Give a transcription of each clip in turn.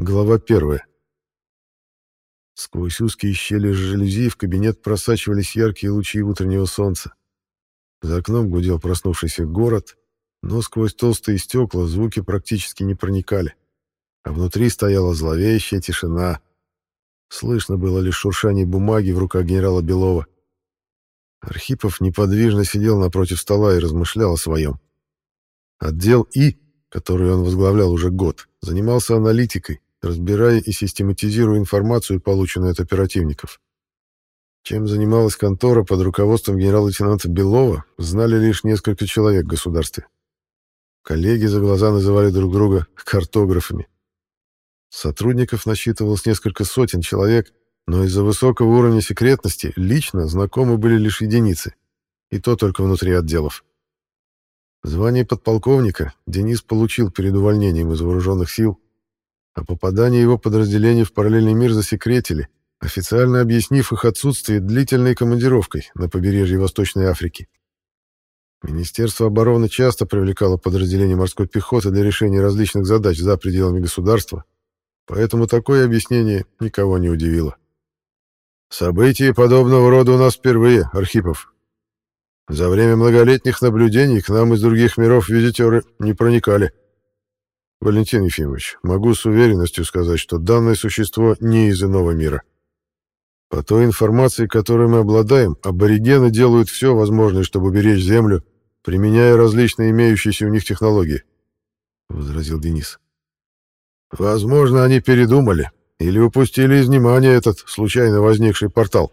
Глава первая. Сквозь узкие щели жалюзи в кабинет просачивались яркие лучи утреннего солнца. За окном гудел проснувшийся город, но сквозь толстые стекла звуки практически не проникали, а внутри стояла зловещая тишина. Слышно было лишь шуршание бумаги в руках генерала Белова. Архипов неподвижно сидел напротив стола и размышлял о своем. Отдел И, который он возглавлял уже год, занимался аналитикой, разбирая и систематизируя информацию, полученную от оперативников. Чем занималась контора под руководством генерал-лейтенанта Белова, знали лишь несколько человек в государстве. Коллеги за глаза называли друг друга картографами. Сотрудников насчитывалось несколько сотен человек, но из-за высокого уровня секретности лично знакомы были лишь единицы, и то только внутри отделов. Звание подполковника Денис получил перед увольнением из вооруженных сил, а попадание его подразделений в параллельный мир засекретили, официально объяснив их отсутствие длительной командировкой на побережье Восточной Африки. Министерство обороны часто привлекало подразделения морской пехоты для решения различных задач за пределами государства, поэтому такое объяснение никого не удивило. События подобного рода у нас впервые, Архипов. За время многолетних наблюдений к нам из других миров визитеры не проникали. Валентин Ефимович, могу с уверенностью сказать, что данное существо не из иного мира. По той информации, которой мы обладаем, аборигены делают все возможное, чтобы беречь Землю, применяя различные имеющиеся у них технологии, — возразил Денис. Возможно, они передумали или упустили из внимания этот случайно возникший портал.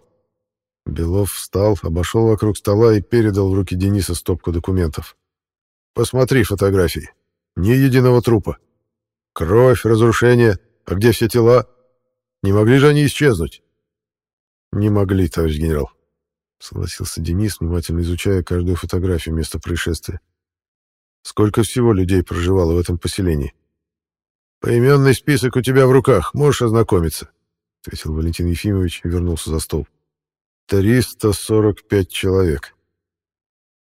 Белов встал, обошел вокруг стола и передал в руки Дениса стопку документов. «Посмотри фотографии. Ни единого трупа. Кровь, разрушение. А где все тела? Не могли же они исчезнуть?» «Не могли, товарищ генерал», — согласился Денис, внимательно изучая каждую фотографию места происшествия. «Сколько всего людей проживало в этом поселении?» «Поименный список у тебя в руках, можешь ознакомиться», — ответил Валентин Ефимович и вернулся за стол. «Триста сорок пять человек».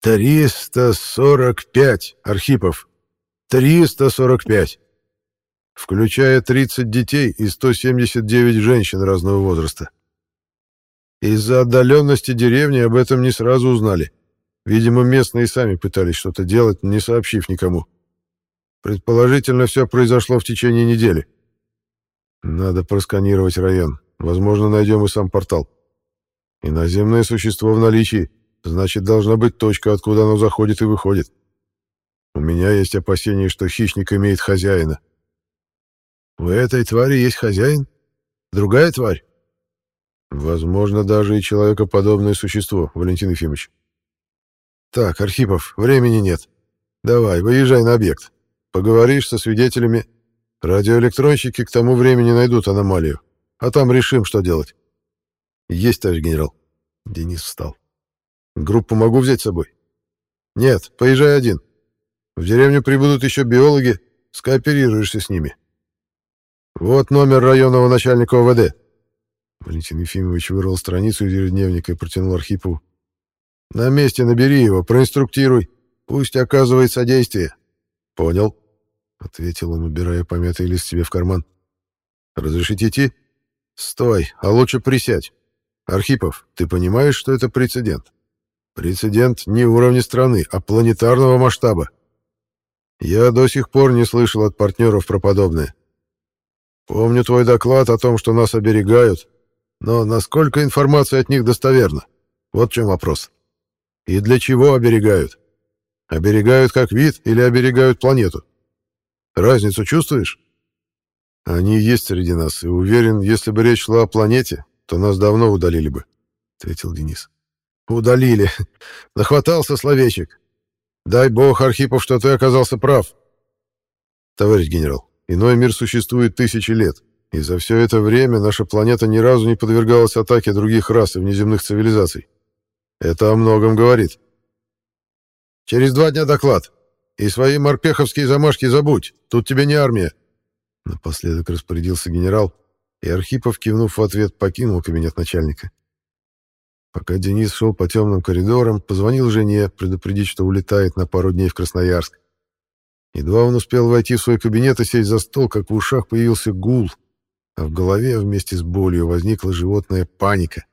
«Триста сорок пять, Архипов! Триста сорок пять!» включая 30 детей и 179 женщин разного возраста. Из-за отдаленности деревни об этом не сразу узнали. Видимо, местные сами пытались что-то делать, не сообщив никому. Предположительно, все произошло в течение недели. Надо просканировать район. Возможно, найдем и сам портал. Иноземное существо в наличии, значит, должна быть точка, откуда оно заходит и выходит. У меня есть опасение, что хищник имеет хозяина. У этой твари есть хозяин? Другая тварь? Возможно, даже и человекоподобное существо, Валентин Ефимович. Так, Архипов, времени нет. Давай, выезжай на объект. Поговоришь со свидетелями. Радиоэлектронщики к тому времени найдут аномалию. А там решим, что делать. Есть, товарищ генерал. Денис встал. Группу могу взять с собой? Нет, поезжай один. В деревню прибудут еще биологи, скооперируешься с ними. Вот номер районного начальника ОВД. Валентин Ефимович вырвал страницу из ежедневника и протянул Архипову. На месте набери его, проинструктируй. Пусть оказывает содействие. Понял. — ответил он, убирая помятый лист себе в карман. «Разрешите идти?» «Стой, а лучше присядь. Архипов, ты понимаешь, что это прецедент? Прецедент не уровня страны, а планетарного масштаба. Я до сих пор не слышал от партнеров про подобное. Помню твой доклад о том, что нас оберегают, но насколько информация от них достоверна? Вот в чем вопрос. И для чего оберегают? Оберегают как вид или оберегают планету? Разницу чувствуешь? Они есть среди нас, и уверен, если бы речь шла о планете, то нас давно удалили бы, — ответил Денис. Удалили. Нахватался словечек. Дай бог, Архипов, что ты оказался прав. Товарищ генерал, иной мир существует тысячи лет, и за все это время наша планета ни разу не подвергалась атаке других рас и внеземных цивилизаций. Это о многом говорит. Через два дня доклад. И свои морпеховские замашки забудь, тут тебе не армия. Напоследок распорядился генерал, и Архипов, кивнув в ответ, покинул кабинет начальника. Пока Денис шел по темным коридорам, позвонил жене предупредить, что улетает на пару дней в Красноярск. Едва он успел войти в свой кабинет и сесть за стол, как в ушах появился гул, а в голове вместе с болью возникла животная паника,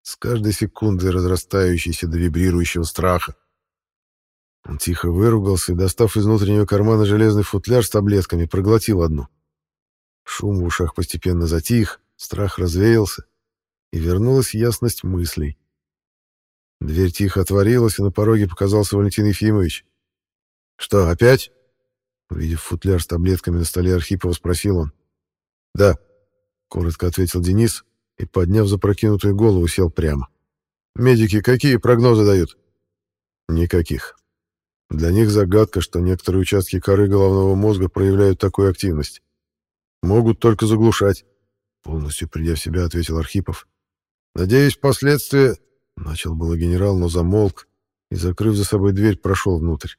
с каждой секундой разрастающейся до вибрирующего страха. Он тихо выругался и, достав из внутреннего кармана железный футляр с таблетками, проглотил одну. Шум в ушах постепенно затих, страх развеялся, и вернулась ясность мыслей. Дверь тихо отворилась, и на пороге показался Валентин Ефимович. «Что, опять?» Увидев футляр с таблетками на столе Архипова, спросил он. «Да», — коротко ответил Денис и, подняв запрокинутую голову, сел прямо. «Медики какие прогнозы дают?» «Никаких. Для них загадка, что некоторые участки коры головного мозга проявляют такую активность. Могут только заглушать», — полностью придя в себя, ответил Архипов. «Надеюсь, последствия...» — начал было генерал, но замолк и, закрыв за собой дверь, прошел внутрь.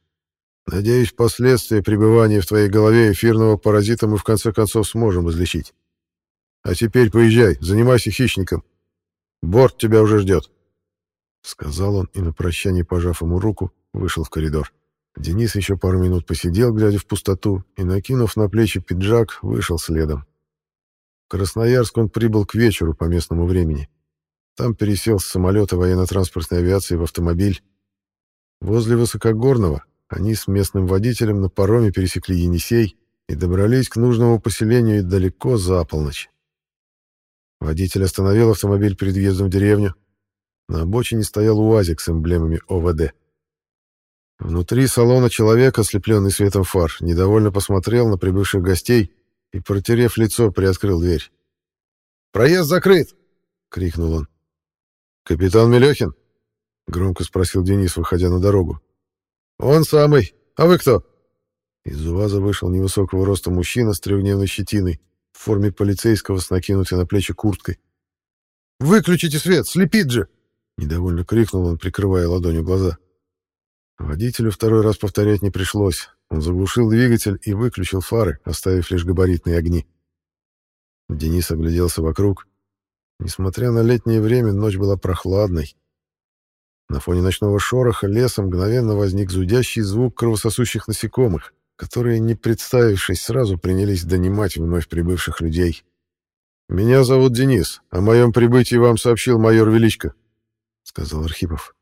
Надеюсь, последствия пребывания в твоей голове эфирного паразита мы в конце концов сможем излечить. А теперь поезжай, занимайся хищником. Борт тебя уже ждет. Сказал он и на прощание, пожав ему руку, вышел в коридор. Денис еще пару минут посидел, глядя в пустоту, и, накинув на плечи пиджак, вышел следом. В Красноярск он прибыл к вечеру по местному времени. Там пересел с самолета военно-транспортной авиации в автомобиль. Возле Высокогорного, они с местным водителем на пароме пересекли Енисей и добрались к нужному поселению далеко за полночь. Водитель остановил автомобиль перед въездом в деревню. На обочине стоял УАЗик с эмблемами ОВД. Внутри салона человек, ослепленный светом фар, недовольно посмотрел на прибывших гостей и, протерев лицо, приоткрыл дверь. «Проезд закрыт!» — крикнул он. «Капитан Мелехин?» — громко спросил Денис, выходя на дорогу. «Он самый. А вы кто?» Из УАЗа вышел невысокого роста мужчина с трехдневной щетиной в форме полицейского с накинутой на плечи курткой. «Выключите свет! Слепит же!» Недовольно крикнул он, прикрывая ладонью глаза. Водителю второй раз повторять не пришлось. Он заглушил двигатель и выключил фары, оставив лишь габаритные огни. Денис огляделся вокруг. Несмотря на летнее время, ночь была прохладной. На фоне ночного шороха леса мгновенно возник зудящий звук кровососущих насекомых, которые, не представившись сразу, принялись донимать вновь прибывших людей. «Меня зовут Денис. О моем прибытии вам сообщил майор Величко», — сказал Архипов.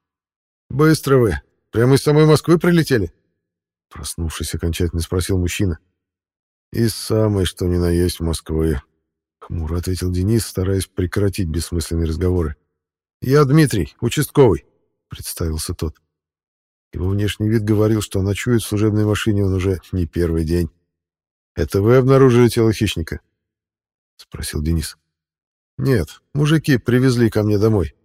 «Быстро вы. Прямо из самой Москвы прилетели?» Проснувшись, окончательно спросил мужчина. «Из самой, что ни на есть Москвы», — хмуро ответил Денис, стараясь прекратить бессмысленные разговоры. «Я Дмитрий, участковый. — представился тот. Его внешний вид говорил, что ночует в служебной машине он уже не первый день. «Это вы обнаружили тело хищника?» — спросил Денис. «Нет, мужики привезли ко мне домой.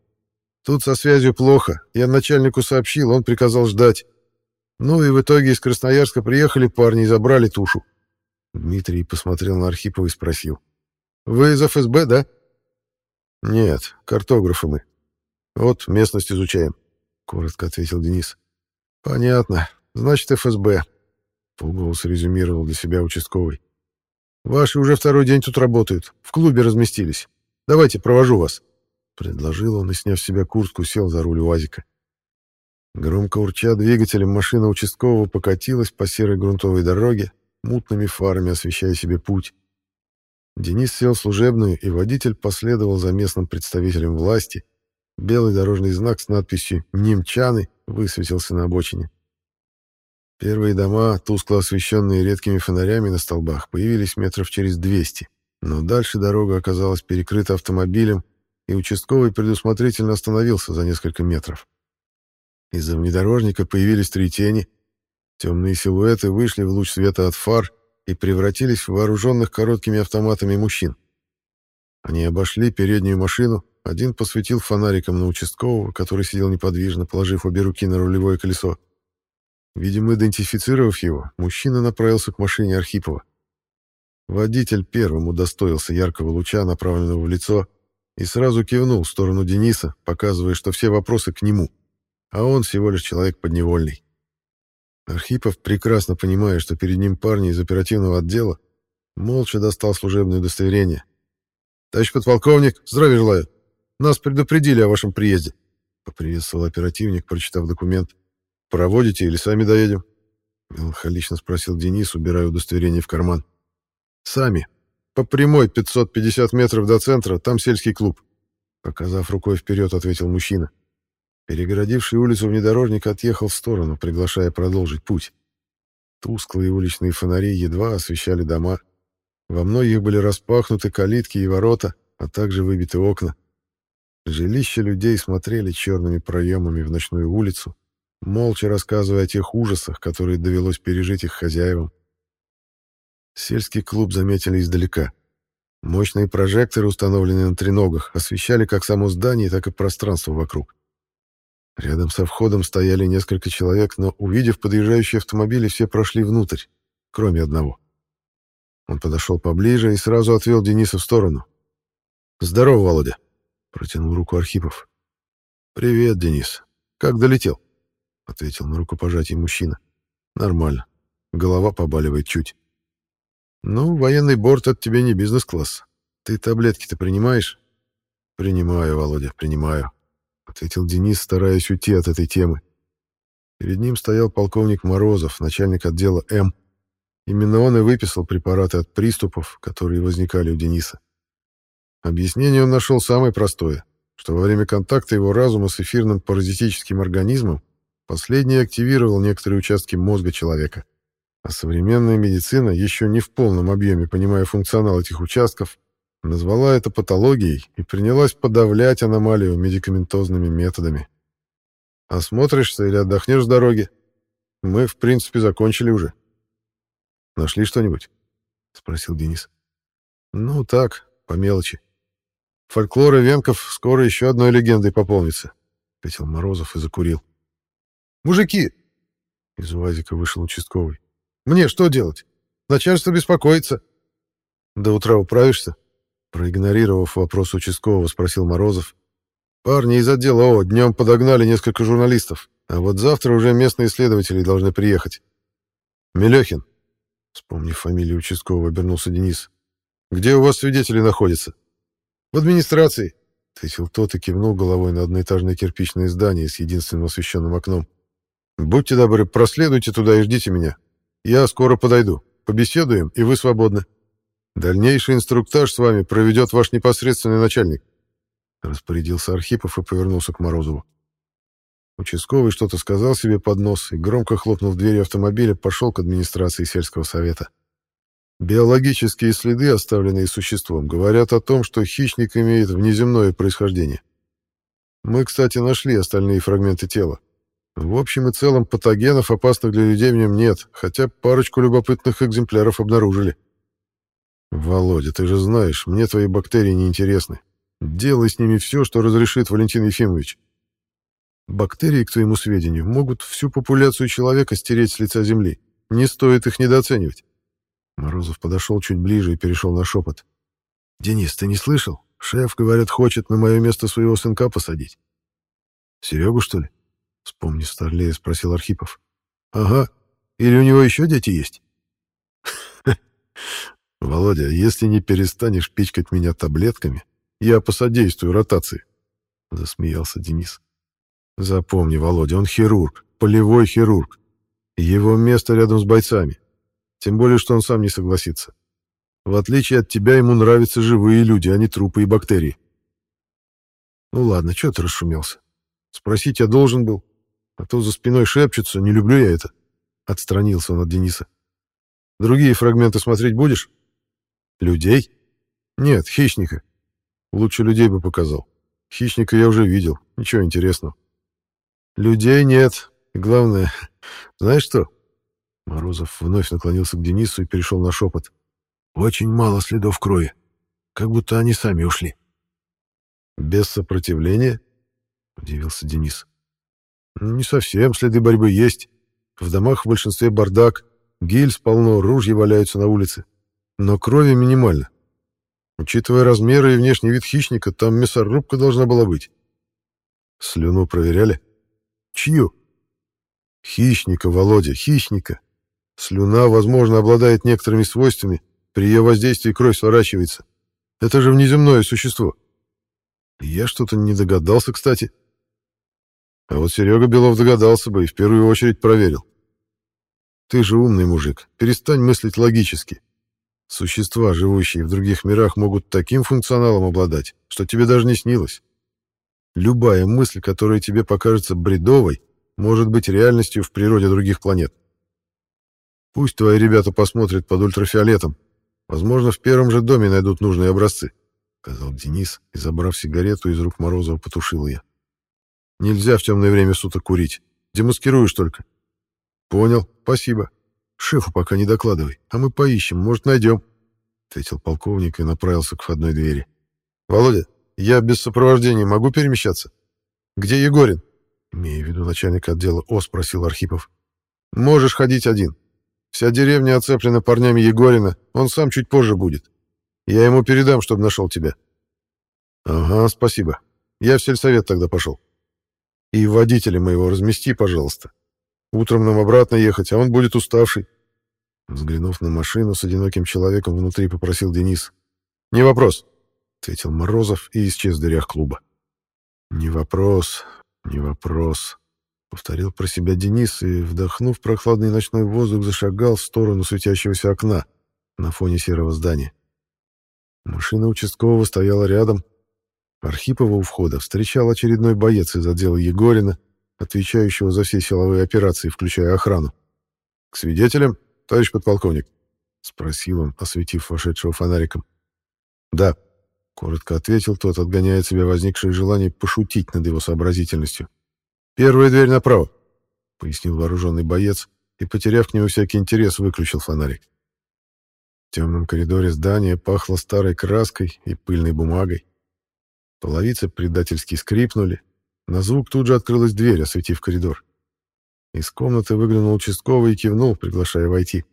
Тут со связью плохо. Я начальнику сообщил, он приказал ждать. Ну и в итоге из Красноярска приехали парни и забрали тушу». Дмитрий посмотрел на Архипова и спросил. «Вы из ФСБ, да?» «Нет, картографы мы. Вот местность изучаем коротко ответил Денис. Понятно. Значит, ФСБ. Полголоса резюмировал для себя участковый. Ваши уже второй день тут работают. В клубе разместились. Давайте, провожу вас. Предложил он и, сняв с себя куртку, сел за руль УАЗика. Громко урча двигателем, машина участкового покатилась по серой грунтовой дороге, мутными фарами освещая себе путь. Денис сел в служебную, и водитель последовал за местным представителем власти, Белый дорожный знак с надписью «Немчаны» высветился на обочине. Первые дома, тускло освещенные редкими фонарями на столбах, появились метров через 200, но дальше дорога оказалась перекрыта автомобилем, и участковый предусмотрительно остановился за несколько метров. Из-за внедорожника появились три тени. Темные силуэты вышли в луч света от фар и превратились в вооруженных короткими автоматами мужчин. Они обошли переднюю машину, один посветил фонариком на участкового, который сидел неподвижно, положив обе руки на рулевое колесо. Видимо, идентифицировав его, мужчина направился к машине Архипова. Водитель первым удостоился яркого луча, направленного в лицо, и сразу кивнул в сторону Дениса, показывая, что все вопросы к нему, а он всего лишь человек подневольный. Архипов, прекрасно понимая, что перед ним парни из оперативного отдела, молча достал служебное удостоверение. «Товарищ подполковник, здравия желаю!» Нас предупредили о вашем приезде. Поприветствовал оперативник, прочитав документ. Проводите или сами доедем? Меланхолично спросил Денис, убирая удостоверение в карман. Сами. По прямой 550 метров до центра, там сельский клуб. Показав рукой вперед, ответил мужчина. Перегородивший улицу внедорожник отъехал в сторону, приглашая продолжить путь. Тусклые уличные фонари едва освещали дома. Во многих были распахнуты калитки и ворота, а также выбиты окна. Жилища людей смотрели черными проемами в ночную улицу, молча рассказывая о тех ужасах, которые довелось пережить их хозяевам. Сельский клуб заметили издалека. Мощные прожекторы, установленные на треногах, освещали как само здание, так и пространство вокруг. Рядом со входом стояли несколько человек, но, увидев подъезжающие автомобили, все прошли внутрь, кроме одного. Он подошел поближе и сразу отвел Дениса в сторону. «Здорово, Володя!» — протянул руку Архипов. «Привет, Денис. Как долетел?» — ответил на рукопожатие мужчина. «Нормально. Голова побаливает чуть». «Ну, военный борт — это тебе не бизнес-класс. Ты таблетки-то принимаешь?» «Принимаю, Володя, принимаю», — ответил Денис, стараясь уйти от этой темы. Перед ним стоял полковник Морозов, начальник отдела М. Именно он и выписал препараты от приступов, которые возникали у Дениса. Объяснение он нашел самое простое, что во время контакта его разума с эфирным паразитическим организмом последний активировал некоторые участки мозга человека. А современная медицина, еще не в полном объеме понимая функционал этих участков, назвала это патологией и принялась подавлять аномалию медикаментозными методами. Осмотришься или отдохнешь с дороги? Мы, в принципе, закончили уже. Нашли что-нибудь? Спросил Денис. Ну, так, по мелочи. Фольклор Венков скоро еще одной легендой пополнится, ответил Морозов и закурил. Мужики! Из УАЗика вышел участковый. Мне что делать? Начальство беспокоится. До утра управишься? Проигнорировав вопрос участкового, спросил Морозов. Парни из отдела О днем подогнали несколько журналистов, а вот завтра уже местные следователи должны приехать. Мелехин, вспомнив фамилию участкового, обернулся Денис. Где у вас свидетели находятся? В администрации, ответил тот и кивнул головой на одноэтажное кирпичное здание с единственным освещенным окном. Будьте добры, проследуйте туда и ждите меня. Я скоро подойду. Побеседуем, и вы свободны. Дальнейший инструктаж с вами проведет ваш непосредственный начальник. Распорядился Архипов и повернулся к Морозову. Участковый что-то сказал себе под нос и, громко хлопнув дверью автомобиля, пошел к администрации сельского совета. Биологические следы, оставленные существом, говорят о том, что хищник имеет внеземное происхождение. Мы, кстати, нашли остальные фрагменты тела. В общем и целом патогенов, опасных для людей, в нем нет, хотя парочку любопытных экземпляров обнаружили. Володя, ты же знаешь, мне твои бактерии не интересны. Делай с ними все, что разрешит Валентин Ефимович. Бактерии, к твоему сведению, могут всю популяцию человека стереть с лица земли. Не стоит их недооценивать. Морозов подошел чуть ближе и перешел на шепот. «Денис, ты не слышал? Шеф, говорят, хочет на мое место своего сынка посадить». «Серегу, что ли?» Вспомни Старлея, спросил Архипов. Ага. Или у него еще дети есть? Володя, если не перестанешь пичкать меня таблетками, я посодействую ротации. Засмеялся Денис. Запомни, Володя, он хирург, полевой хирург. Его место рядом с бойцами. Тем более, что он сам не согласится. В отличие от тебя, ему нравятся живые люди, а не трупы и бактерии. Ну ладно, что ты расшумелся? Спросить я должен был. А то за спиной шепчутся, не люблю я это. Отстранился он от Дениса. Другие фрагменты смотреть будешь? Людей? Нет, хищника. Лучше людей бы показал. Хищника я уже видел, ничего интересного. Людей нет. Главное, знаешь что? Морозов вновь наклонился к Денису и перешел на шепот. Очень мало следов крови. Как будто они сами ушли. Без сопротивления? Удивился Денис. Не совсем, следы борьбы есть. В домах в большинстве бардак, гильз полно, ружья валяются на улице. Но крови минимально. Учитывая размеры и внешний вид хищника, там мясорубка должна была быть. Слюну проверяли? Чью? Хищника, Володя, хищника. Слюна, возможно, обладает некоторыми свойствами. При ее воздействии кровь сворачивается. Это же внеземное существо. Я что-то не догадался, кстати. А вот Серега Белов догадался бы и в первую очередь проверил. Ты же умный мужик, перестань мыслить логически. Существа, живущие в других мирах, могут таким функционалом обладать, что тебе даже не снилось. Любая мысль, которая тебе покажется бредовой, может быть реальностью в природе других планет. Пусть твои ребята посмотрят под ультрафиолетом. Возможно, в первом же доме найдут нужные образцы, — сказал Денис и, забрав сигарету из рук Морозова, потушил ее. Нельзя в темное время суток курить. Демаскируешь только. Понял, спасибо. Шефу пока не докладывай, а мы поищем, может, найдем, — ответил полковник и направился к входной двери. Володя, я без сопровождения могу перемещаться? Где Егорин? Имея в виду начальника отдела О, спросил Архипов. Можешь ходить один. Вся деревня оцеплена парнями Егорина, он сам чуть позже будет. Я ему передам, чтобы нашел тебя. Ага, спасибо. Я в сельсовет тогда пошел. И водителя моего размести, пожалуйста. Утром нам обратно ехать, а он будет уставший. Взглянув на машину с одиноким человеком внутри, попросил Денис. «Не вопрос», — ответил Морозов и исчез в дверях клуба. «Не вопрос, не вопрос», Повторил про себя Денис и, вдохнув прохладный ночной воздух, зашагал в сторону светящегося окна на фоне серого здания. Машина участкового стояла рядом. Архипова у входа встречал очередной боец из отдела Егорина, отвечающего за все силовые операции, включая охрану. «К свидетелям, товарищ подполковник?» — спросил он, осветив вошедшего фонариком. «Да», — коротко ответил тот, отгоняя от себя возникшее желание пошутить над его сообразительностью. «Первая дверь направо», — пояснил вооруженный боец и, потеряв к нему всякий интерес, выключил фонарик. В темном коридоре здания пахло старой краской и пыльной бумагой. Половицы предательски скрипнули. На звук тут же открылась дверь, осветив коридор. Из комнаты выглянул участковый и кивнул, приглашая войти.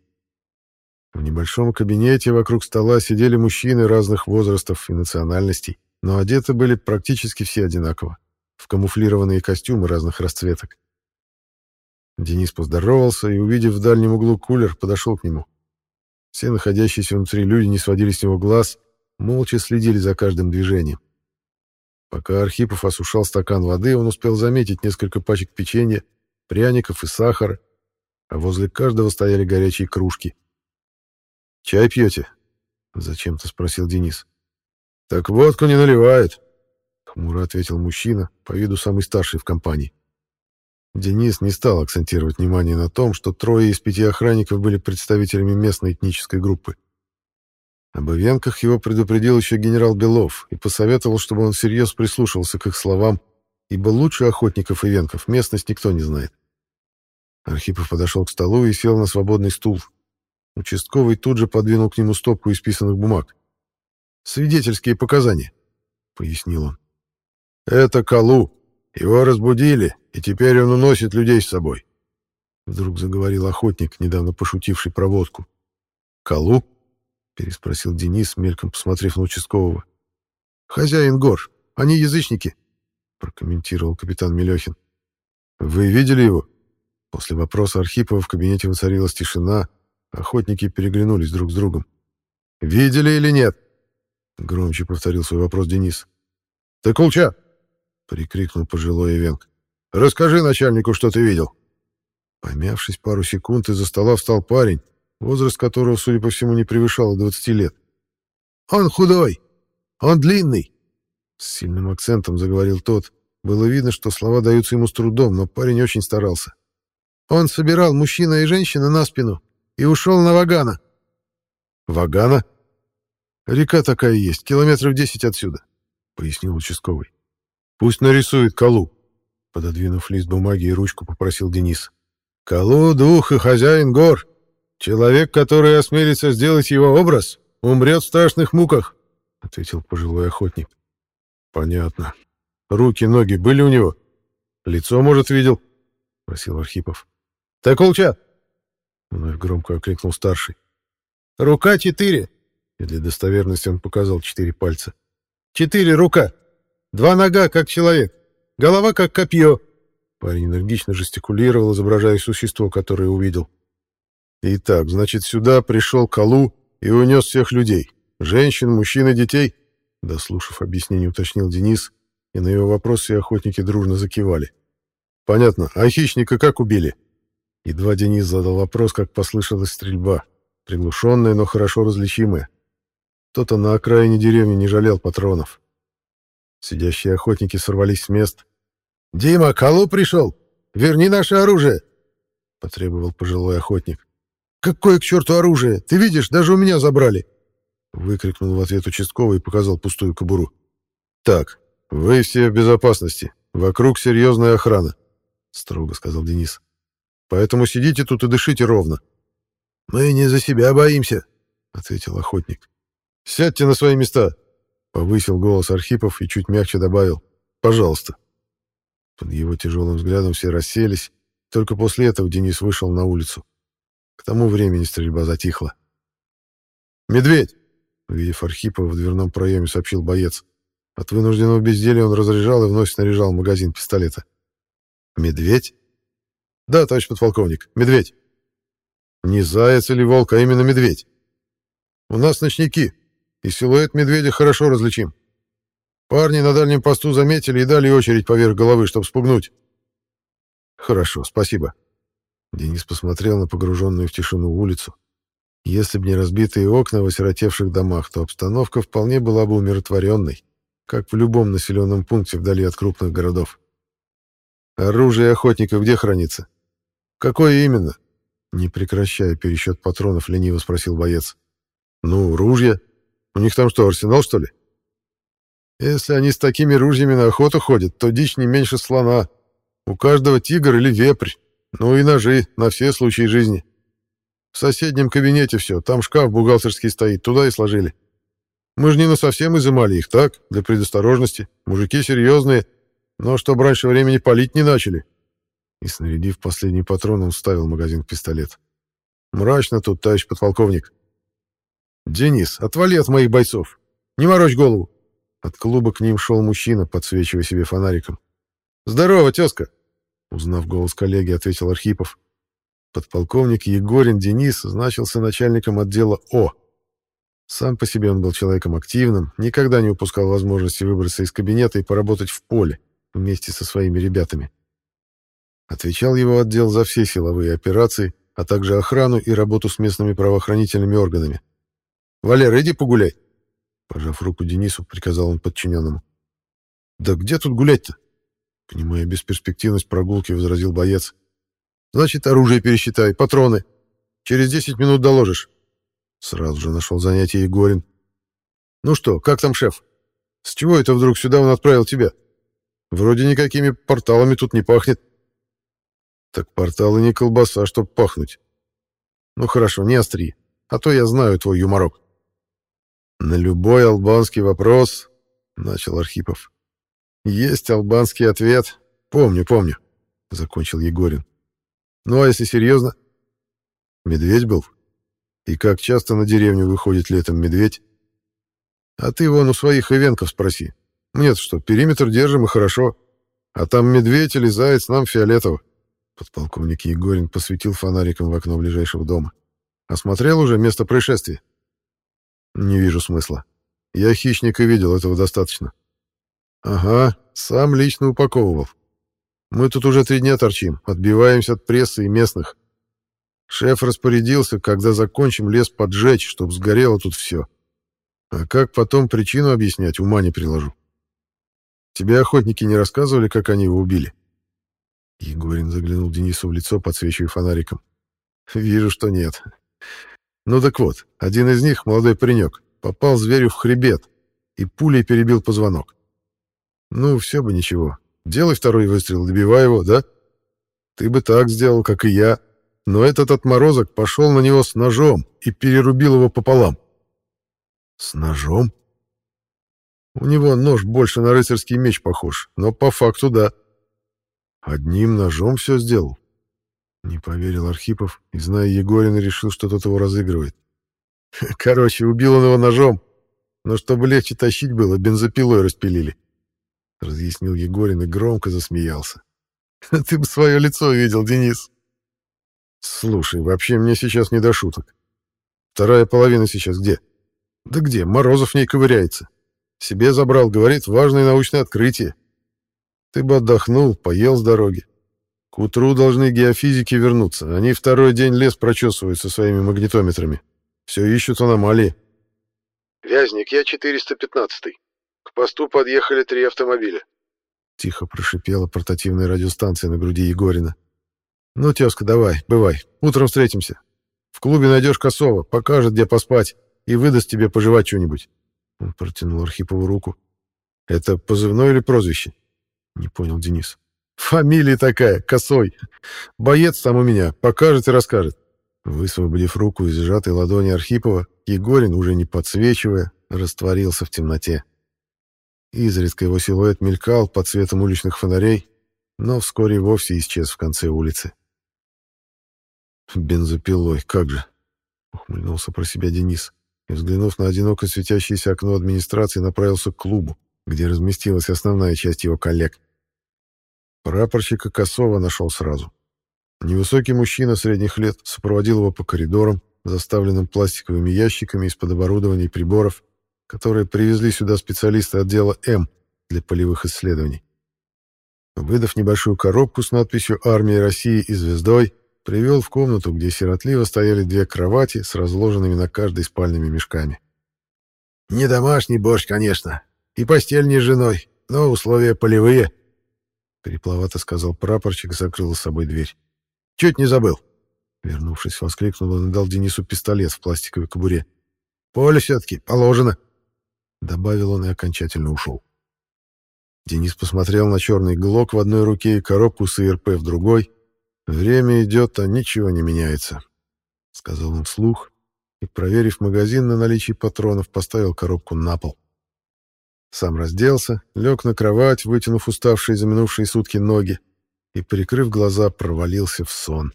В небольшом кабинете вокруг стола сидели мужчины разных возрастов и национальностей, но одеты были практически все одинаково в камуфлированные костюмы разных расцветок. Денис поздоровался и, увидев в дальнем углу кулер, подошел к нему. Все находящиеся внутри люди не сводили с него глаз, молча следили за каждым движением. Пока Архипов осушал стакан воды, он успел заметить несколько пачек печенья, пряников и сахара, а возле каждого стояли горячие кружки. «Чай пьете?» — зачем-то спросил Денис. «Так водку не наливают», Хмуро ответил мужчина, по виду самый старший в компании. Денис не стал акцентировать внимание на том, что трое из пяти охранников были представителями местной этнической группы. Об ивенках его предупредил еще генерал Белов и посоветовал, чтобы он всерьез прислушивался к их словам, ибо лучше охотников ивенков местность никто не знает. Архипов подошел к столу и сел на свободный стул. Участковый тут же подвинул к нему стопку исписанных бумаг. «Свидетельские показания», — пояснил он. «Это Калу. Его разбудили, и теперь он уносит людей с собой», — вдруг заговорил охотник, недавно пошутивший про водку. «Калу?» — переспросил Денис, мельком посмотрев на участкового. «Хозяин гор. Они язычники», — прокомментировал капитан Мелехин. «Вы видели его?» После вопроса Архипова в кабинете воцарилась тишина, охотники переглянулись друг с другом. «Видели или нет?» — громче повторил свой вопрос Денис. «Ты кулча!» прикрикнул пожилой Ивенк. «Расскажи начальнику, что ты видел». Помявшись пару секунд, из-за стола встал парень, возраст которого, судя по всему, не превышал 20 лет. «Он худой! Он длинный!» С сильным акцентом заговорил тот. Было видно, что слова даются ему с трудом, но парень очень старался. «Он собирал мужчина и женщина на спину и ушел на Вагана». «Вагана?» «Река такая есть, километров десять отсюда», — пояснил участковый. Пусть нарисует Калу. Пододвинув лист бумаги и ручку, попросил Денис. Калу — дух и хозяин гор. Человек, который осмелится сделать его образ, умрет в страшных муках, — ответил пожилой охотник. Понятно. Руки, ноги были у него? Лицо, может, видел? — просил Архипов. — Так, Улчат! — вновь громко окликнул старший. — Рука четыре! И для достоверности он показал четыре пальца. — Четыре рука! — Два нога, как человек. Голова, как копье. Парень энергично жестикулировал, изображая существо, которое увидел. Итак, значит, сюда пришел Калу и унес всех людей. Женщин, мужчин и детей. Дослушав объяснение, уточнил Денис, и на его вопрос все охотники дружно закивали. Понятно. А хищника как убили? Едва Денис задал вопрос, как послышалась стрельба. Приглушенная, но хорошо различимая. Кто-то на окраине деревни не жалел патронов. Сидящие охотники сорвались с мест. «Дима, Калу пришел! Верни наше оружие!» — потребовал пожилой охотник. «Какое к черту оружие? Ты видишь, даже у меня забрали!» Выкрикнул в ответ участковый и показал пустую кобуру. «Так, вы все в безопасности. Вокруг серьезная охрана», — строго сказал Денис. «Поэтому сидите тут и дышите ровно». «Мы не за себя боимся», — ответил охотник. «Сядьте на свои места», — повысил голос Архипов и чуть мягче добавил. «Пожалуйста». Под его тяжелым взглядом все расселись, только после этого Денис вышел на улицу. К тому времени стрельба затихла. «Медведь!» — увидев Архипова в дверном проеме, сообщил боец. От вынужденного безделья он разряжал и вновь снаряжал магазин пистолета. «Медведь?» «Да, товарищ подполковник, медведь». «Не заяц или волк, а именно медведь. У нас ночники, и силуэт медведя хорошо различим. Парни на дальнем посту заметили и дали очередь поверх головы, чтобы спугнуть». «Хорошо, спасибо». Денис посмотрел на погруженную в тишину улицу. Если бы не разбитые окна в осиротевших домах, то обстановка вполне была бы умиротворенной, как в любом населенном пункте вдали от крупных городов. «Оружие охотников где хранится?» «Какое именно?» Не прекращая пересчет патронов, лениво спросил боец. «Ну, ружья. У них там что, арсенал, что ли?» «Если они с такими ружьями на охоту ходят, то дичь не меньше слона. У каждого тигр или вепрь. Ну и ножи на все случаи жизни. В соседнем кабинете все, там шкаф бухгалтерский стоит, туда и сложили. Мы же не на совсем изымали их, так, для предосторожности. Мужики серьезные, но чтобы раньше времени палить не начали. И, снарядив последний патрон, он вставил магазин в пистолет. Мрачно тут, товарищ подполковник. Денис, отвали от моих бойцов. Не морочь голову. От клуба к ним шел мужчина, подсвечивая себе фонариком. «Здорово, тезка!» Узнав голос коллеги, ответил Архипов. Подполковник Егорин Денис значился начальником отдела О. Сам по себе он был человеком активным, никогда не упускал возможности выбраться из кабинета и поработать в поле вместе со своими ребятами. Отвечал его отдел за все силовые операции, а также охрану и работу с местными правоохранительными органами. «Валер, иди погуляй!» Пожав руку Денису, приказал он подчиненному. «Да где тут гулять-то?» Понимая бесперспективность прогулки, возразил боец. Значит, оружие пересчитай, патроны. Через 10 минут доложишь. Сразу же нашел занятие Егорин. Ну что, как там шеф? С чего это вдруг сюда он отправил тебя? Вроде никакими порталами тут не пахнет. Так порталы не колбаса, чтоб пахнуть. Ну хорошо, не остри, а то я знаю твой юморок. На любой албанский вопрос, начал Архипов. Есть албанский ответ. Помню, помню, закончил Егорин. Ну а если серьезно? Медведь был? И как часто на деревню выходит летом медведь? А ты вон у своих ивенков спроси. Нет, что, периметр держим и хорошо. А там медведь или заяц, нам фиолетово. Подполковник Егорин посветил фонариком в окно ближайшего дома. Осмотрел уже место происшествия? Не вижу смысла. Я хищника видел, этого достаточно. Ага, сам лично упаковывал. Мы тут уже три дня торчим, отбиваемся от прессы и местных. Шеф распорядился, когда закончим, лес поджечь, чтобы сгорело тут все. А как потом причину объяснять, ума не приложу. Тебе охотники не рассказывали, как они его убили?» Егорин заглянул Денису в лицо, подсвечивая фонариком. «Вижу, что нет. Ну так вот, один из них, молодой паренек, попал зверю в хребет и пулей перебил позвонок. Ну, все бы ничего. Делай второй выстрел, добивай его, да? Ты бы так сделал, как и я. Но этот отморозок пошел на него с ножом и перерубил его пополам. С ножом? У него нож больше на рыцарский меч похож, но по факту да. Одним ножом все сделал. Не поверил Архипов и, зная Егорина, решил, что тот его разыгрывает. Короче, убил он его ножом, но чтобы легче тащить было, бензопилой распилили. — разъяснил Егорин и громко засмеялся. «Ты бы свое лицо видел, Денис!» «Слушай, вообще мне сейчас не до шуток. Вторая половина сейчас где?» «Да где? Морозов в ней ковыряется. Себе забрал, говорит, важное научное открытие. Ты бы отдохнул, поел с дороги. К утру должны геофизики вернуться. Они второй день лес прочесывают со своими магнитометрами. Все ищут аномалии. Вязник, я 415-й. К посту подъехали три автомобиля. Тихо прошипела портативная радиостанция на груди Егорина. «Ну, тезка, давай, бывай. Утром встретимся. В клубе найдешь Косова, покажет, где поспать, и выдаст тебе пожевать что-нибудь». Он протянул Архипову руку. «Это позывной или прозвище?» Не понял Денис. «Фамилия такая, Косой. Боец там у меня, покажет и расскажет». Высвободив руку из сжатой ладони Архипова, Егорин, уже не подсвечивая, растворился в темноте. Изредка его силуэт мелькал под светом уличных фонарей, но вскоре вовсе исчез в конце улицы. «Бензопилой, как же!» — ухмыльнулся про себя Денис и, взглянув на одиноко светящееся окно администрации, направился к клубу, где разместилась основная часть его коллег. Прапорщика Косова нашел сразу. Невысокий мужчина средних лет сопроводил его по коридорам, заставленным пластиковыми ящиками из-под оборудования и приборов, которые привезли сюда специалисты отдела М для полевых исследований. Выдав небольшую коробку с надписью «Армия России» и звездой, привел в комнату, где сиротливо стояли две кровати с разложенными на каждой спальными мешками. «Не домашний борщ, конечно, и постель не с женой, но условия полевые», — перепловато сказал прапорщик и закрыл с собой дверь. «Чуть не забыл». Вернувшись, воскликнул он и дал Денису пистолет в пластиковой кобуре. «Поле все-таки положено», — добавил он и окончательно ушел. Денис посмотрел на черный глок в одной руке и коробку с ИРП в другой. «Время идет, а ничего не меняется», — сказал он вслух и, проверив магазин на наличие патронов, поставил коробку на пол. Сам разделся, лег на кровать, вытянув уставшие за минувшие сутки ноги, и, прикрыв глаза, провалился в сон.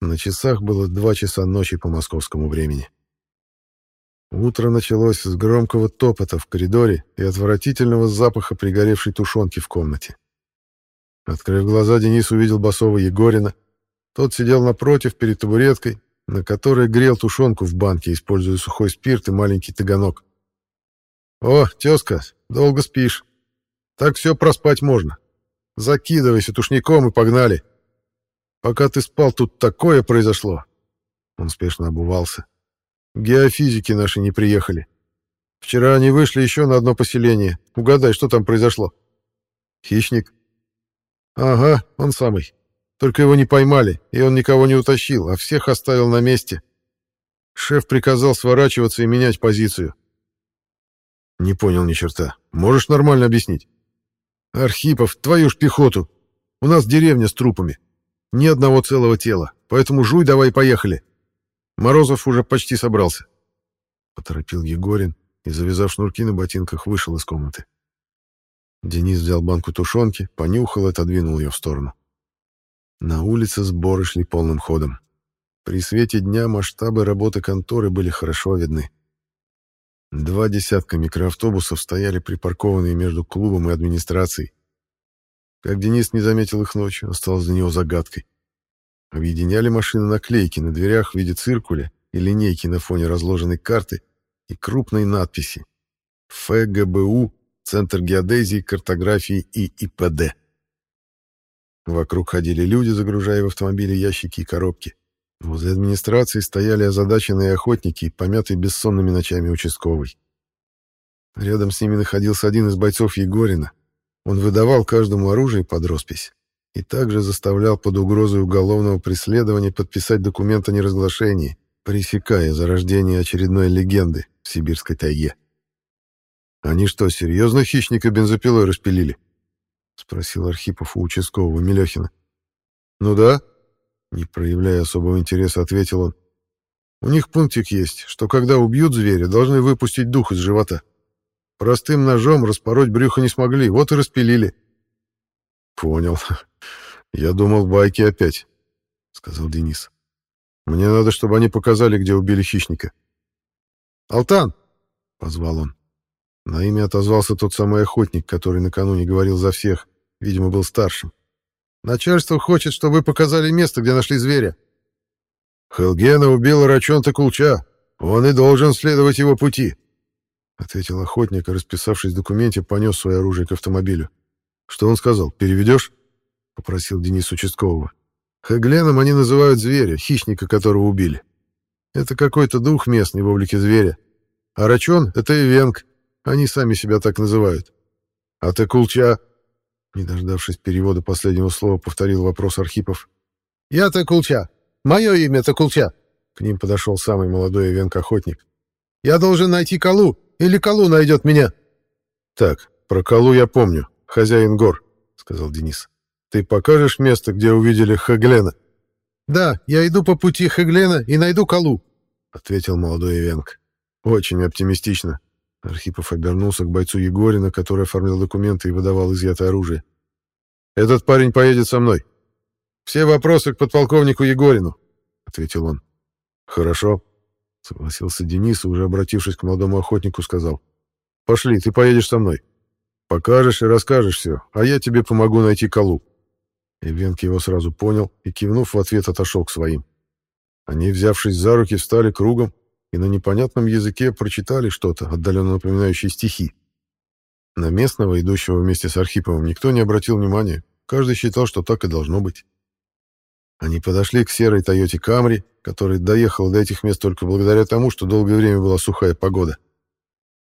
На часах было два часа ночи по московскому времени. Утро началось с громкого топота в коридоре и отвратительного запаха пригоревшей тушенки в комнате. Открыв глаза, Денис увидел Басова Егорина. Тот сидел напротив, перед табуреткой, на которой грел тушенку в банке, используя сухой спирт и маленький таганок. «О, тезка, долго спишь. Так все проспать можно. Закидывайся тушником и погнали. Пока ты спал, тут такое произошло». Он спешно обувался. Геофизики наши не приехали. Вчера они вышли еще на одно поселение. Угадай, что там произошло? Хищник? Ага, он самый. Только его не поймали, и он никого не утащил, а всех оставил на месте. Шеф приказал сворачиваться и менять позицию. Не понял ни черта. Можешь нормально объяснить? Архипов, твою ж пехоту. У нас деревня с трупами. Ни одного целого тела. Поэтому жуй давай поехали. Морозов уже почти собрался. Поторопил Егорин и, завязав шнурки на ботинках, вышел из комнаты. Денис взял банку тушенки, понюхал и отодвинул ее в сторону. На улице сборы шли полным ходом. При свете дня масштабы работы конторы были хорошо видны. Два десятка микроавтобусов стояли припаркованные между клубом и администрацией. Как Денис не заметил их ночью, осталось для него загадкой. Объединяли машины наклейки на дверях в виде циркуля и линейки на фоне разложенной карты и крупной надписи «ФГБУ. Центр геодезии, картографии и ИПД». Вокруг ходили люди, загружая в автомобили ящики и коробки. Возле администрации стояли озадаченные охотники, помятые бессонными ночами участковый. Рядом с ними находился один из бойцов Егорина. Он выдавал каждому оружие под роспись и также заставлял под угрозой уголовного преследования подписать документ о неразглашении, пресекая зарождение очередной легенды в сибирской тайге. «Они что, серьезно хищника бензопилой распилили?» — спросил Архипов у участкового Мелехина. «Ну да», — не проявляя особого интереса, ответил он. «У них пунктик есть, что когда убьют зверя, должны выпустить дух из живота. Простым ножом распороть брюхо не смогли, вот и распилили». «Понял. Я думал, байки опять», — сказал Денис. «Мне надо, чтобы они показали, где убили хищника». «Алтан!» — позвал он. На имя отозвался тот самый охотник, который накануне говорил за всех, видимо, был старшим. «Начальство хочет, чтобы вы показали место, где нашли зверя». «Хелгена убила Рачонта Кулча. Он и должен следовать его пути», — ответил охотник, расписавшись в документе, понес свое оружие к автомобилю. Что он сказал? Переведешь? — попросил Денис участкового. «Хагленом они называют зверя, хищника, которого убили. Это какой-то дух местный в облике зверя. А рачон — это ивенг, они сами себя так называют. А ты кулча?» Не дождавшись перевода последнего слова, повторил вопрос Архипов. «Я-то кулча. Мое имя Кулча. К ним подошел самый молодой ивенг-охотник. «Я должен найти Калу, или Калу найдет меня!» «Так, про Калу я помню, хозяин гор», — сказал Денис. «Ты покажешь место, где увидели Хаглена?» «Да, я иду по пути Хаглена и найду Калу», — ответил молодой ивенг. «Очень оптимистично». Архипов обернулся к бойцу Егорина, который оформил документы и выдавал изъятое оружие. «Этот парень поедет со мной. Все вопросы к подполковнику Егорину», — ответил он. «Хорошо», — согласился Денис уже обратившись к молодому охотнику, сказал. «Пошли, ты поедешь со мной. Покажешь и расскажешь все, а я тебе помогу найти Калу». Ивенк его сразу понял и, кивнув в ответ, отошел к своим. Они, взявшись за руки, встали кругом и на непонятном языке прочитали что-то, отдаленно напоминающее стихи. На местного, идущего вместе с Архиповым, никто не обратил внимания. Каждый считал, что так и должно быть. Они подошли к серой Тойоте Камри, которая доехала до этих мест только благодаря тому, что долгое время была сухая погода.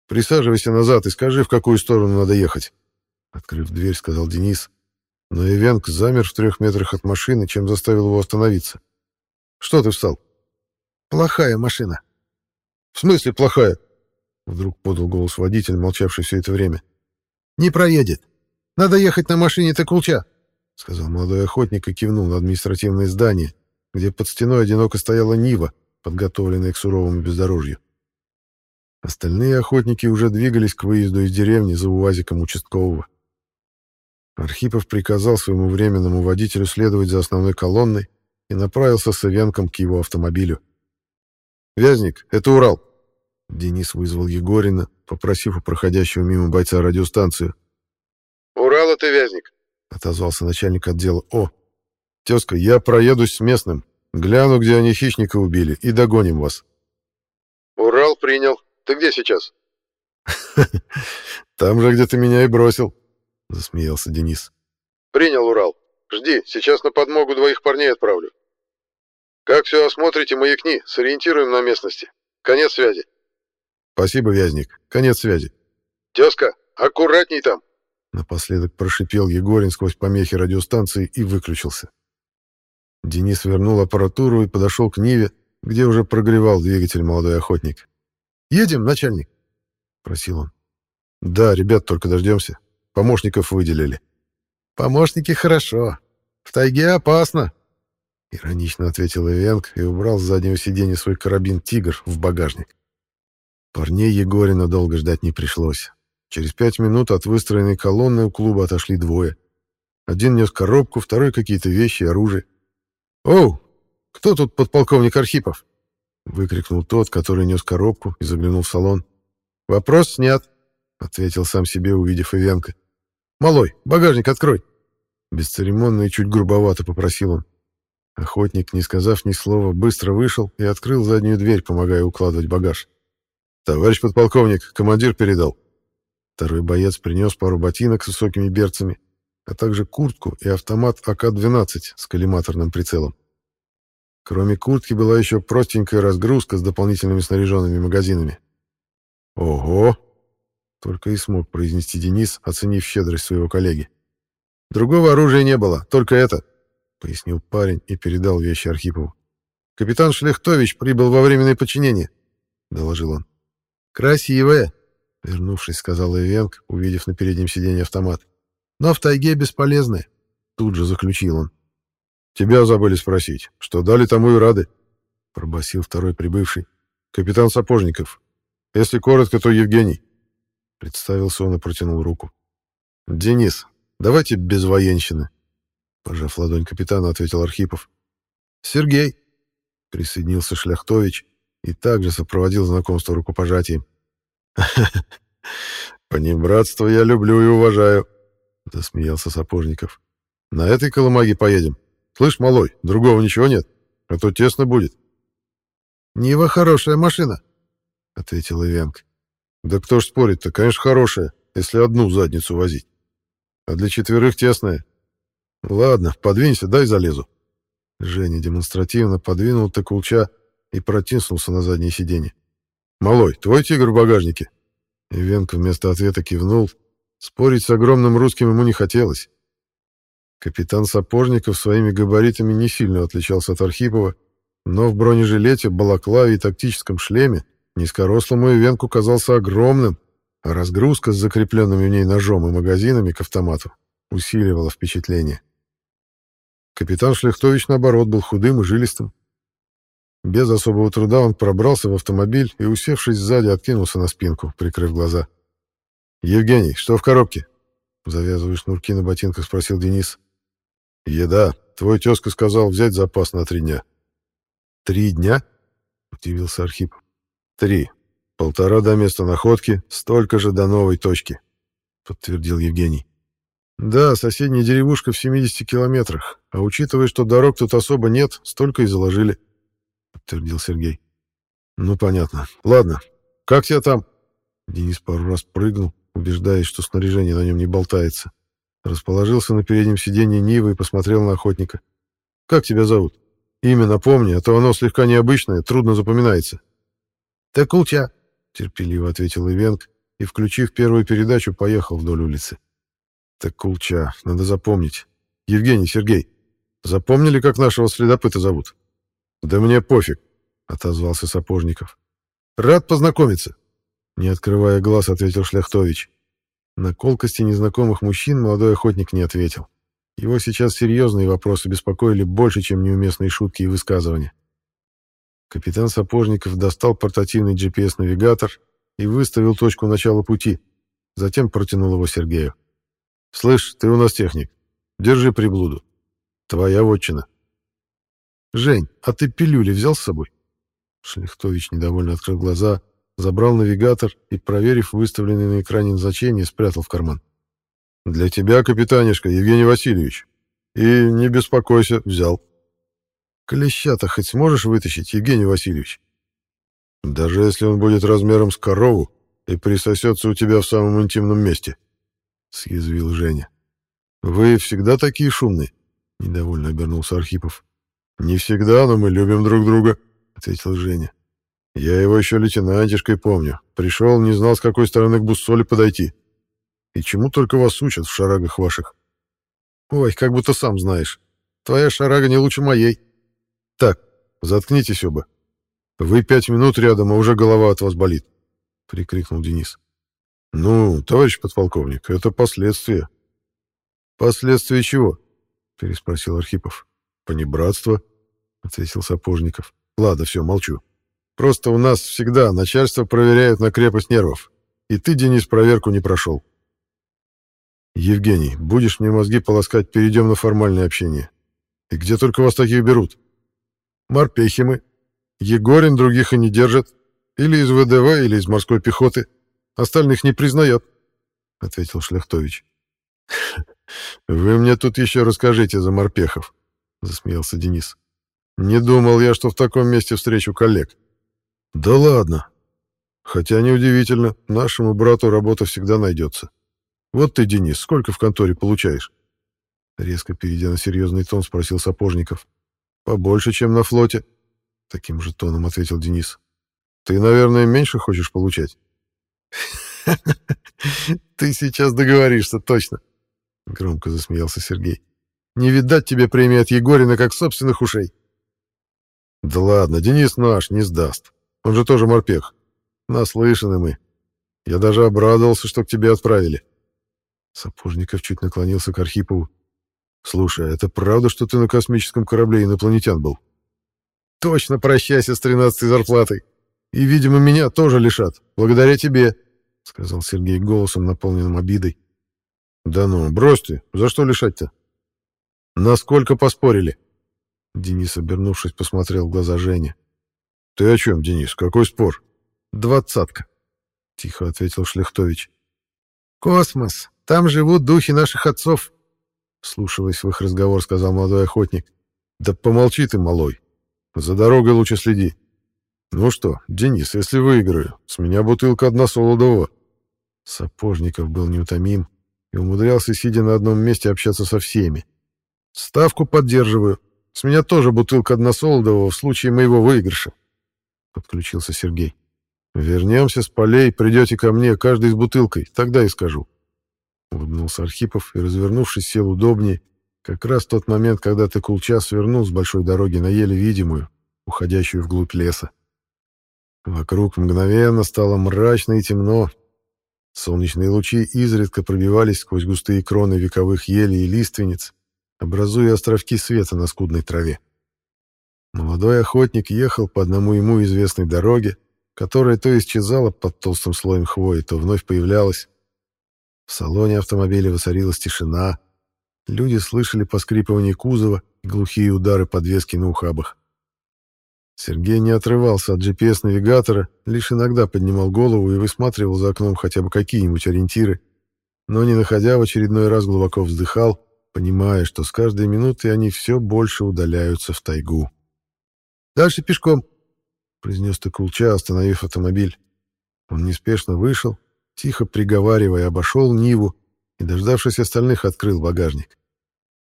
«Присаживайся назад и скажи, в какую сторону надо ехать», — открыв дверь, сказал Денис. Но Ивенк замер в трех метрах от машины, чем заставил его остановиться. «Что ты встал?» «Плохая машина». «В смысле плохая?» Вдруг подал голос водитель, молчавший все это время. «Не проедет. Надо ехать на машине Текулча». — сказал молодой охотник и кивнул на административное здание, где под стеной одиноко стояла Нива, подготовленная к суровому бездорожью. Остальные охотники уже двигались к выезду из деревни за увазиком участкового. Архипов приказал своему временному водителю следовать за основной колонной и направился с Ивенком к его автомобилю. «Вязник, это Урал!» Денис вызвал Егорина, попросив у проходящего мимо бойца радиостанцию. «Урал, это Вязник!» — отозвался начальник отдела О. «Тезка, я проедусь с местным, гляну, где они хищника убили, и догоним вас». «Урал принял. Ты где сейчас?» «Там же, где ты меня и бросил», — засмеялся Денис. «Принял, Урал. Жди, сейчас на подмогу двоих парней отправлю. Как все осмотрите, маякни, сориентируем на местности. Конец связи». «Спасибо, Вязник. Конец связи». «Тезка, аккуратней там». Напоследок прошипел Егорин сквозь помехи радиостанции и выключился. Денис вернул аппаратуру и подошел к Ниве, где уже прогревал двигатель молодой охотник. «Едем, начальник?» — просил он. «Да, ребят, только дождемся. Помощников выделили». «Помощники хорошо. В тайге опасно», — иронично ответил Ивенк и убрал с заднего сиденья свой карабин «Тигр» в багажник. Парней Егорина долго ждать не пришлось. Через пять минут от выстроенной колонны у клуба отошли двое. Один нес коробку, второй какие-то вещи и оружие. «Оу, кто тут подполковник Архипов?» — выкрикнул тот, который нес коробку и заглянул в салон. «Вопрос снят», — ответил сам себе, увидев Ивенко. «Малой, багажник открой». Бесцеремонно и чуть грубовато попросил он. Охотник, не сказав ни слова, быстро вышел и открыл заднюю дверь, помогая укладывать багаж. «Товарищ подполковник, командир передал», Второй боец принес пару ботинок с высокими берцами, а также куртку и автомат АК-12 с коллиматорным прицелом. Кроме куртки была еще простенькая разгрузка с дополнительными снаряженными магазинами. «Ого!» — только и смог произнести Денис, оценив щедрость своего коллеги. «Другого оружия не было, только это», — пояснил парень и передал вещи Архипову. «Капитан Шлехтович прибыл во временное подчинение», — доложил он. «Красивая», Вернувшись, сказал Ивенк, увидев на переднем сиденье автомат. «Но в тайге бесполезны», — тут же заключил он. «Тебя забыли спросить, что дали тому и рады», — пробасил второй прибывший. «Капитан Сапожников. Если коротко, то Евгений». Представился он и протянул руку. «Денис, давайте без военщины», — пожав ладонь капитана, ответил Архипов. «Сергей», — присоединился Шляхтович и также сопроводил знакомство рукопожатием. «Понебратство я люблю и уважаю», — засмеялся Сапожников. «На этой колымаге поедем. Слышь, малой, другого ничего нет, а то тесно будет». «Нива хорошая машина», — ответил Ивенк. «Да кто ж спорит-то, конечно, хорошая, если одну задницу возить. А для четверых тесная. Ладно, подвинься, дай залезу. Женя демонстративно подвинул Текулча и протиснулся на заднее сиденье. «Малой, твой тигр в багажнике?» Ивенко вместо ответа кивнул. Спорить с огромным русским ему не хотелось. Капитан Сапожников своими габаритами не сильно отличался от Архипова, но в бронежилете, балаклаве и тактическом шлеме низкорослому Ивенку казался огромным, а разгрузка с закрепленными в ней ножом и магазинами к автомату усиливала впечатление. Капитан Шлехтович, наоборот, был худым и жилистым. Без особого труда он пробрался в автомобиль и, усевшись сзади, откинулся на спинку, прикрыв глаза. «Евгений, что в коробке?» Завязывая шнурки на ботинках, спросил Денис. «Еда. Твой тезка сказал взять запас на три дня». «Три дня?» — удивился Архип. «Три. Полтора до места находки, столько же до новой точки», — подтвердил Евгений. «Да, соседняя деревушка в 70 километрах, а учитывая, что дорог тут особо нет, столько и заложили», — подтвердил Сергей. «Ну, понятно. Ладно. Как тебя там?» Денис пару раз прыгнул, убеждаясь, что снаряжение на нем не болтается. Расположился на переднем сиденье Нивы и посмотрел на охотника. «Как тебя зовут? Имя напомни, а то оно слегка необычное, трудно запоминается». «Такулча», — терпеливо ответил Ивенк и, включив первую передачу, поехал вдоль улицы. «Такулча, надо запомнить. Евгений, Сергей, запомнили, как нашего следопыта зовут?» «Да мне пофиг», — отозвался Сапожников. «Рад познакомиться», не открывая глаз, ответил Шляхтович. На колкости незнакомых мужчин молодой охотник не ответил. Его сейчас серьезные вопросы беспокоили больше, чем неуместные шутки и высказывания. Капитан Сапожников достал портативный GPS-навигатор и выставил точку начала пути. Затем протянул его Сергею. «Слышь, ты у нас техник. Держи приблуду. Твоя вотчина». «Жень, а ты пилюли взял с собой?» Шлихтович недовольно открыл глаза, забрал навигатор и, проверив выставленные на экране назначения, спрятал в карман. «Для тебя, капитанишка, Евгений Васильевич. И не беспокойся, взял». «Клеща-то хоть сможешь вытащить, Евгений Васильевич?» «Даже если он будет размером с корову и присосется у тебя в самом интимном месте», — съязвил Женя. «Вы всегда такие шумные?» — недовольно обернулся Архипов. «Не всегда, но мы любим друг друга», — ответил Женя. Я его еще лейтенантишкой помню. Пришел, не знал, с какой стороны к буссоле подойти. И чему только вас учат в шарагах ваших. Ой, как будто сам знаешь. Твоя шарага не лучше моей. Так, заткнитесь оба. Вы пять минут рядом, а уже голова от вас болит. Прикрикнул Денис. Ну, товарищ подполковник, это последствия. Последствия чего? Переспросил Архипов. Понебратство, ответил Сапожников. Ладно, все, молчу. Просто у нас всегда начальство проверяет на крепость нервов. И ты, Денис, проверку не прошел. Евгений, будешь мне мозги полоскать, перейдем на формальное общение. И где только вас таких берут? Морпехи мы. Егорин других и не держит. Или из ВДВ, или из морской пехоты. Остальных не признает, — ответил Шляхтович. «Вы мне тут еще расскажите за морпехов», — засмеялся Денис. «Не думал я, что в таком месте встречу коллег». Да ладно. Хотя неудивительно, нашему брату работа всегда найдется. Вот ты, Денис, сколько в конторе получаешь? Резко перейдя на серьезный тон, спросил Сапожников. Побольше, чем на флоте. Таким же тоном ответил Денис. Ты, наверное, меньше хочешь получать? Ты сейчас договоришься, точно. Громко засмеялся Сергей. Не видать тебе премии от Егорина, как собственных ушей. Да ладно, Денис наш, не сдаст. Он же тоже морпех. Наслышаны мы. Я даже обрадовался, что к тебе отправили. Сапожников чуть наклонился к Архипову. Слушай, а это правда, что ты на космическом корабле инопланетян был? Точно прощайся с тринадцатой зарплатой. И, видимо, меня тоже лишат. Благодаря тебе, сказал Сергей голосом, наполненным обидой. Да ну, брось ты. За что лишать-то? Насколько поспорили? Денис, обернувшись, посмотрел в глаза Жене. «Ты о чем, Денис? Какой спор?» «Двадцатка», — тихо ответил Шлехтович. «Космос. Там живут духи наших отцов», — слушаясь в их разговор, сказал молодой охотник. «Да помолчи ты, малой. За дорогой лучше следи. Ну что, Денис, если выиграю, с меня бутылка одна солодового». Сапожников был неутомим и умудрялся, сидя на одном месте, общаться со всеми. Ставку поддерживаю. С меня тоже бутылка односолодового в случае моего выигрыша. Подключился Сергей. Вернемся с полей, придете ко мне, каждый с бутылкой, тогда и скажу. Улыбнулся Архипов и, развернувшись, сел удобнее, как раз тот момент, когда Текулча свернул с большой дороги на еле видимую, уходящую вглубь леса. Вокруг мгновенно стало мрачно и темно. Солнечные лучи изредка пробивались сквозь густые кроны вековых елей и лиственниц, образуя островки света на скудной траве. Молодой охотник ехал по одному ему известной дороге, которая то исчезала под толстым слоем хвои, то вновь появлялась. В салоне автомобиля воцарилась тишина. Люди слышали поскрипывание кузова и глухие удары подвески на ухабах. Сергей не отрывался от GPS-навигатора, лишь иногда поднимал голову и высматривал за окном хотя бы какие-нибудь ориентиры, но, не находя, в очередной раз глубоко вздыхал, понимая, что с каждой минутой они все больше удаляются в тайгу. «Дальше пешком», — произнес Токулча, остановив автомобиль. Он неспешно вышел, тихо приговаривая, обошел Ниву и, дождавшись остальных, открыл багажник.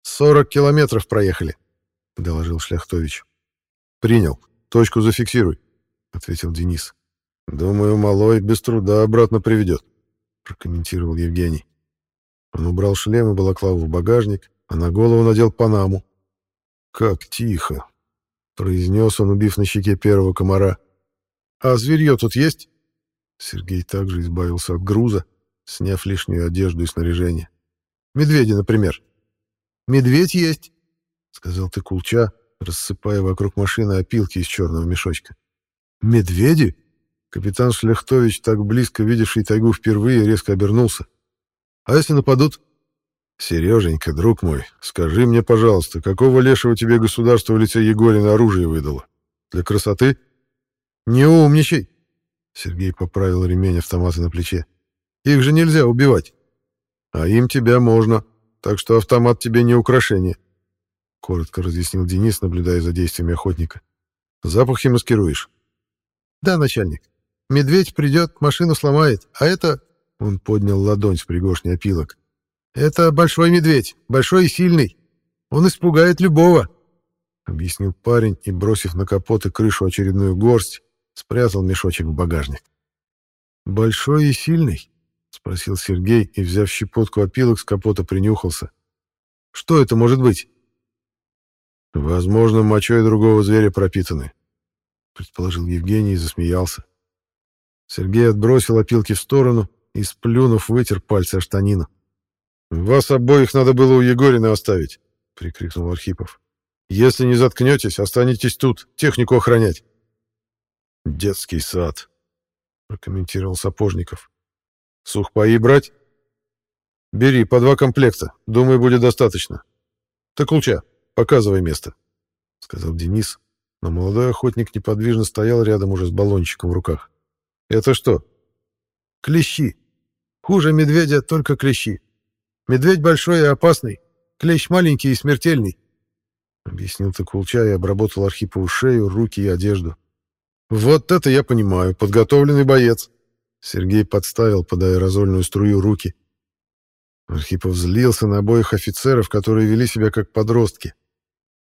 «Сорок километров проехали», — доложил Шляхтович. «Принял. Точку зафиксируй», — ответил Денис. «Думаю, малой без труда обратно приведет», — прокомментировал Евгений. Он убрал шлем и балаклаву в багажник, а на голову надел панаму. «Как тихо!» — произнес он, убив на щеке первого комара. «А зверье тут есть?» Сергей также избавился от груза, сняв лишнюю одежду и снаряжение. «Медведи, например». «Медведь есть», — сказал Тыкулча, рассыпая вокруг машины опилки из черного мешочка. «Медведи?» Капитан Шляхтович, так близко видевший тайгу впервые, резко обернулся. «А если нападут?» «Сереженька, друг мой, скажи мне, пожалуйста, какого лешего тебе государство в лице Егорина оружие выдало? Для красоты?» «Не умничай!» Сергей поправил ремень автомата на плече. «Их же нельзя убивать. А им тебя можно, так что автомат тебе не украшение. — коротко разъяснил Денис, наблюдая за действиями охотника. «Запахи маскируешь?» «Да, начальник. Медведь придет, машину сломает, а это...» Он поднял ладонь с пригоршней опилок. «Это большой медведь, большой и сильный. Он испугает любого», — объяснил парень и, бросив на капот и крышу очередную горсть, спрятал мешочек в багажник. «Большой и сильный?» — спросил Сергей и, взяв щепотку опилок с капота, принюхался. «Что это может быть?» Возможно, мочой другого зверя пропитаны, предположил Евгений и засмеялся. Сергей отбросил опилки в сторону и, сплюнув, вытер пальцы о штанину. «Вас обоих надо было у Егорина оставить», — прикрикнул Архипов. «Если не заткнетесь, останетесь тут, технику охранять». «Детский сад», — прокомментировал Сапожников. «Сухпаи брать?» «Бери, по два комплекта. Думаю, будет достаточно. Так луча. Показывай место, — сказал Денис, но молодой охотник неподвижно стоял рядом уже с баллончиком в руках. Это что? Клещи. Хуже медведя только клещи. Медведь большой и опасный, клещ маленький и смертельный, — объяснил Токулча и обработал Архипову шею, руки и одежду. «Вот это я понимаю, подготовленный боец!» Сергей подставил под аэрозольную струю руки. Архипов злился на обоих офицеров, которые вели себя как подростки.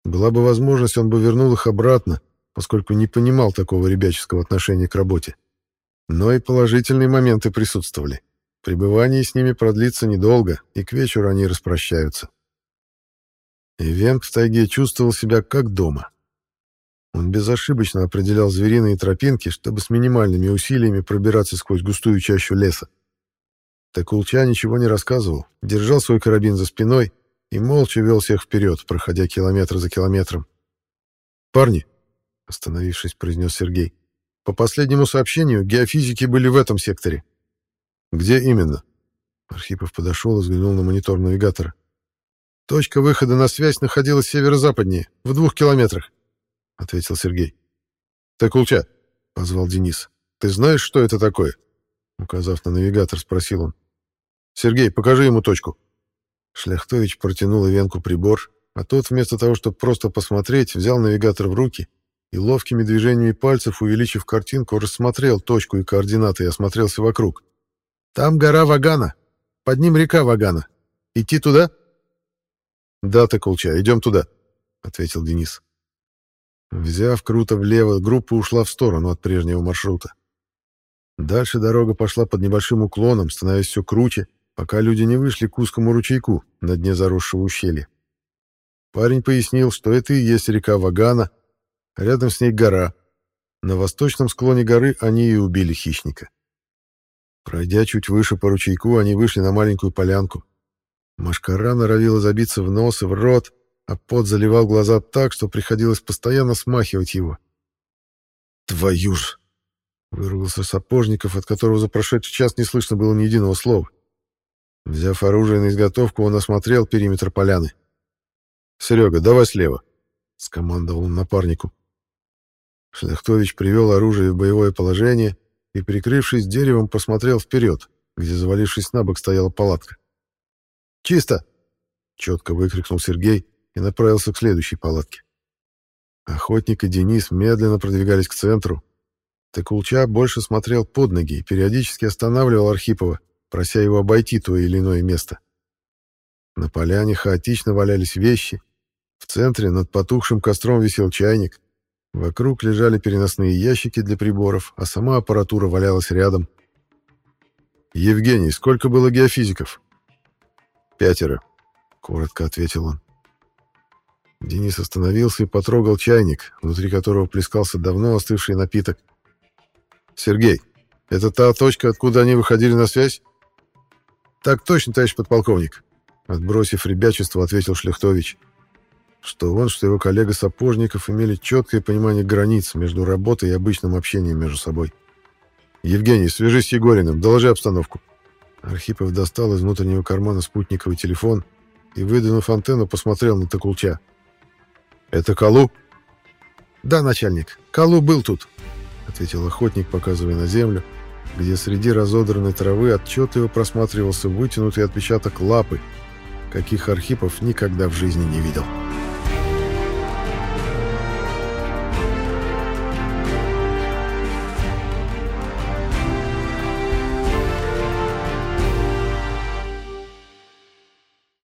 Была бы возможность, он бы вернул их обратно, поскольку не понимал такого ребяческого отношения к работе. Но и положительные моменты присутствовали. Пребывание с ними продлится недолго, и к вечеру они распрощаются. Ивенг в тайге чувствовал себя как дома. Он безошибочно определял звериные тропинки, чтобы с минимальными усилиями пробираться сквозь густую чащу леса. Такулча ничего не рассказывал, держал свой карабин за спиной и молча вел всех вперед, проходя километр за километром. «Парни», — остановившись, произнес Сергей, — «по последнему сообщению геофизики были в этом секторе». «Где именно?» Архипов подошел и взглянул на монитор навигатора. «Точка выхода на связь находилась северо-западнее, в двух километрах», — ответил Сергей. «Такулча», — позвал Денис, — «ты знаешь, что это такое?» Указав на навигатор, спросил он. «Сергей, покажи ему точку». Шляхтович протянул Ивенку прибор, а тот, вместо того, чтобы просто посмотреть, взял навигатор в руки и ловкими движениями пальцев, увеличив картинку, рассмотрел точку и координаты и осмотрелся вокруг. «Там гора Вагана. Под ним река Вагана. Идти туда?» «Да, ты, Колча, идем туда», — ответил Денис. Взяв круто влево, группа ушла в сторону от прежнего маршрута. Дальше дорога пошла под небольшим уклоном, становясь все круче, пока люди не вышли к узкому ручейку на дне заросшего ущелья. Парень пояснил, что это и есть река Вагана, рядом с ней гора. На восточном склоне горы они и убили хищника. Пройдя чуть выше по ручейку, они вышли на маленькую полянку. Машкара норовила забиться в нос и в рот, а пот заливал глаза так, что приходилось постоянно смахивать его. «Твою ж!» — выругался Сапожников, от которого за прошедший час не слышно было ни единого слова. Взяв оружие на изготовку, он осмотрел периметр поляны. «Серега, давай слева», — скомандовал он напарнику. Шляхтович привел оружие в боевое положение и, прикрывшись деревом, посмотрел вперед, где, завалившись на бок, стояла палатка. «Чисто!» — четко выкрикнул Сергей и направился к следующей палатке. Охотник и Денис медленно продвигались к центру. Текулча больше смотрел под ноги и периодически останавливал Архипова, прося его обойти то или иное место. На поляне хаотично валялись вещи. В центре над потухшим костром висел чайник. Вокруг лежали переносные ящики для приборов, а сама аппаратура валялась рядом. «Евгений, сколько было геофизиков?» «Пятеро», — коротко ответил он. Денис остановился и потрогал чайник, внутри которого плескался давно остывший напиток. «Сергей, это та точка, откуда они выходили на связь?» «Так точно, товарищ подполковник», — отбросив ребячество, ответил Шляхтович. Что он, что его коллега Сапожников имели четкое понимание границ между работой и обычным общением между собой. «Евгений, свяжись с Егориным, доложи обстановку». Архипов достал из внутреннего кармана спутниковый телефон и, выдвинув антенну, посмотрел на Токулча. «Это Калу?» «Да, начальник, Калу был тут», — ответил охотник, показывая на землю, где среди разодранной травы отчетливо просматривался вытянутый отпечаток лапы, каких Архипов никогда в жизни не видел.